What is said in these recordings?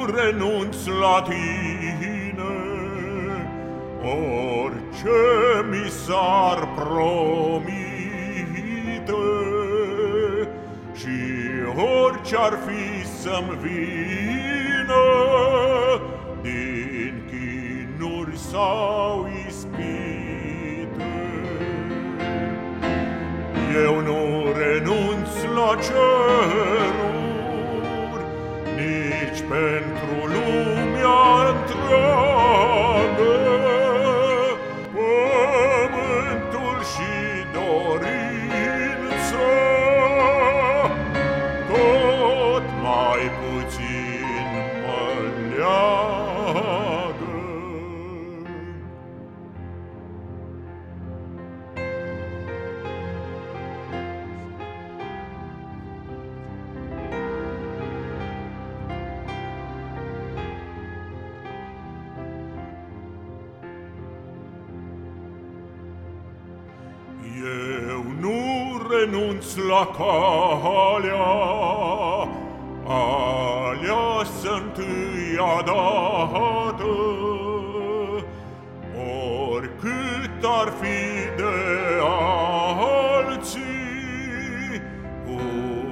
Eu nu renunț la tine. Orice mi s-ar promite Și orice-ar fi să-mi vină Din chinuri sau ispite Eu nu renunț la cerul pentru lumea întreagă, pământul și dorința, tot mai puțin. Renunț la calea. Aleasă întâia dată Oricât ar fi de alții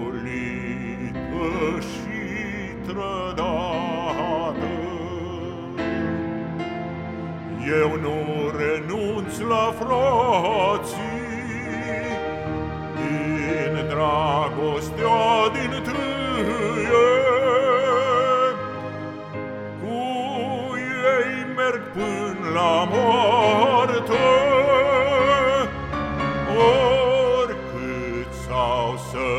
Ulită și trădată. Eu nu renunț la frații. Din dragostea din trâie, Cu ei merg până la moarte, Oricât sau să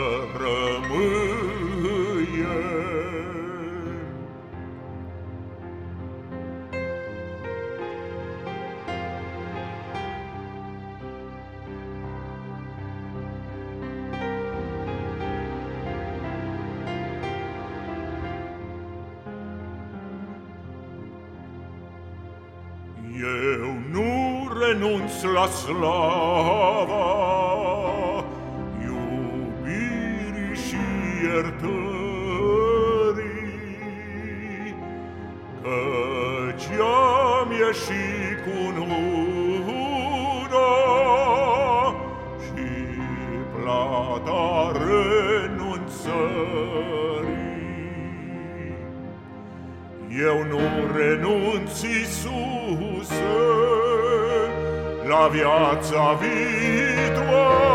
Eu nu renunț la slava. Iubirii și iertării Căci am ieșit cu una Și plata renunțării Eu nu renunț, Iisuse, la viața viitoare,